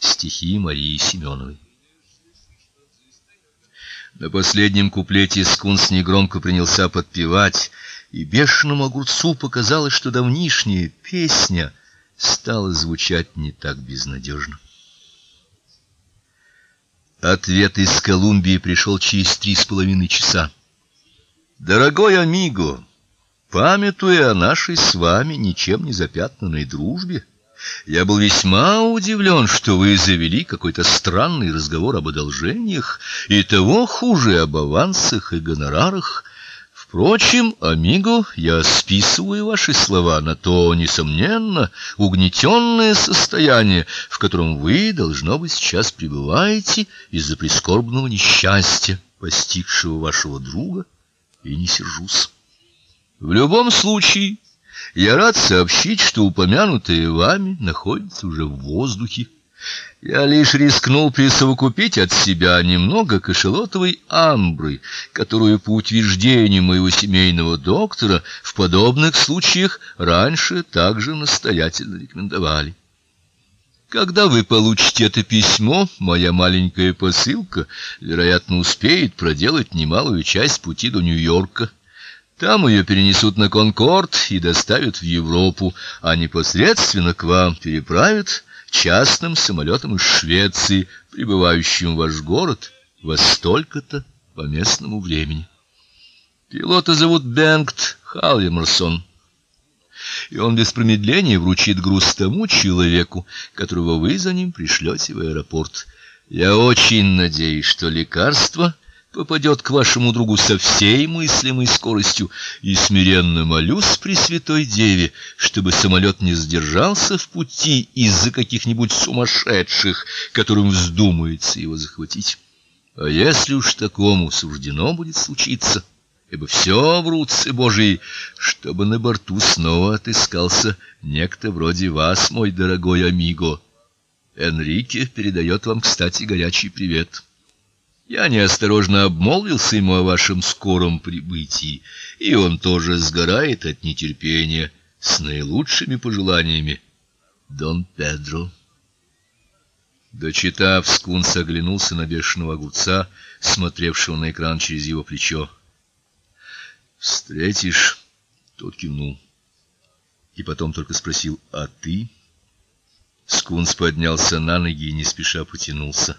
Стихи Марии Семеновой. На последнем куплете Скунс негромко принялся подпевать, и бешеному огурцу показалось, что давнишняя песня стала звучать не так безнадежно. Ответ из Колумбии пришел через три с половиной часа. Дорогой амиго, памятуя о нашей с вами ничем не запятнанной дружбе, я был весьма удивлен, что вы завели какой-то странный разговор об одолжениях и того хуже об авансах и гонорарах. Впрочем, амиго, я списываю ваши слова на то, несомненно, угнетенное состояние, в котором вы, должно быть, сейчас пребываете из-за прискорбного несчастья, постигшего вашего друга, и не сержусь. В любом случае, я рад сообщить, что упомянутое вами находится уже в воздухе. Я лишь рискнул присовокупить от себя немного кашелотовой амбры, которую по утверждению моего семейного доктора в подобных случаях раньше также настоятельно рекомендовали. Когда вы получите это письмо, моя маленькая посылка, вероятно, успеет проделать немалую часть пути до Нью-Йорка. Там ее перенесут на Конкорд и доставят в Европу, а непосредственно к вам переправят частным самолетом из Швеции, прибывающим в ваш город во столько-то по местному времени. Пилота зовут Бенгт Халлимерсон, и он без промедления вручит груз тому человеку, которого вы за ним пришлете в аэропорт. Я очень надеюсь, что лекарство попадет к вашему другу со всей мыслимой скоростью, и смиренно молюсь Пресвятой Деве, чтобы самолет не задержался в пути из-за каких-нибудь сумасшедших, которым вздумается его захватить. А если уж такому суждено будет случиться, ибо все в руце Божией, чтобы на борту снова отыскался некто вроде вас, мой дорогой амиго. Энрике передает вам, кстати, горячий привет. Я неосторожно обмолвился ему о вашем скором прибытии, и он тоже сгорает от нетерпения с наилучшими пожеланиями. Дон Педро. Дочитав, Скунс оглянулся на бешеного огурца, смотревшего на экран через его плечо. Встретишь? Тот кивнул. И потом только спросил: "А ты?" Скунс поднялся на ноги и не спеша потянулся.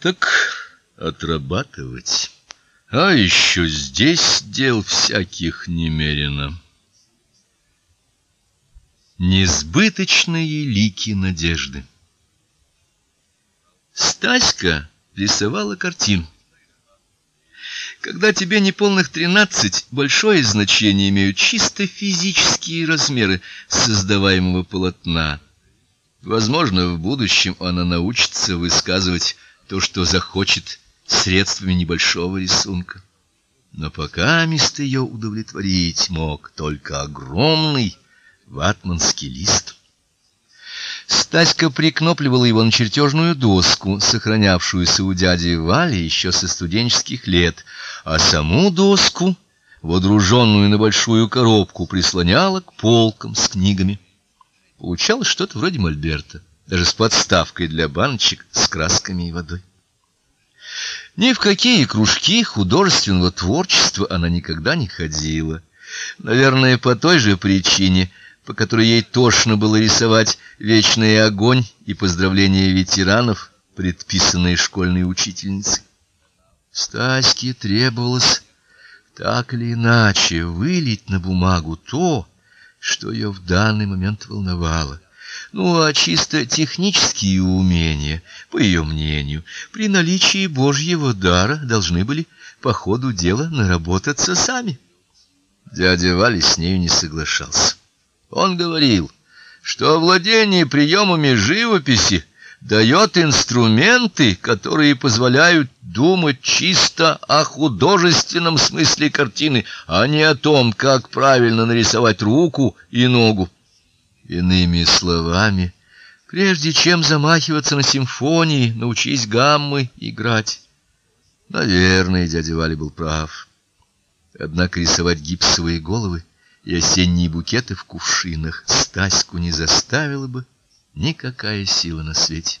Так отрабатывать. А еще здесь дел всяких немерено. Несбыточные лики надежды. Стаська рисовала картину. Когда тебе неполных тринадцать, большое значение имеют чисто физические размеры создаваемого полотна. Возможно, в будущем она научится высказывать то, что захочет средствами небольшого рисунка. Но пока мест ее удовлетворить мог только огромный ватманский лист. Стаська прикнопливала его на чертежную доску, сохранявшуюся у дяди Вали еще со студенческих лет, а саму доску, водруженную на большую коробку, прислоняла к полкам с книгами. Получалось что-то вроде мольберта, даже с подставкой для баночек с красками и водой. Ни в какие кружки художественного творчества она никогда не ходила. Наверное, по той же причине, по которой ей тошно было рисовать вечный огонь и поздравления ветеранов, предписанные школьной учительницей. Стаське требовалось так или иначе вылить на бумагу то, что ее в данный момент волновало. Ну, а чисто технические умения, по ее мнению, при наличии Божьего дара должны были по ходу дела наработаться сами. Дядя Валя с нею не соглашался. Он говорил, что владение приемами живописи дает инструменты, которые позволяют думать чисто о художественном смысле картины, а не о том, как правильно нарисовать руку и ногу. Иными словами, прежде чем замахиваться на симфонии, научись гаммы играть. Наверное, дядя Валя был прав. Однако рисовать гипсовые головы и осенние букеты в кувшинах Стаську не заставила бы никакая сила на свете.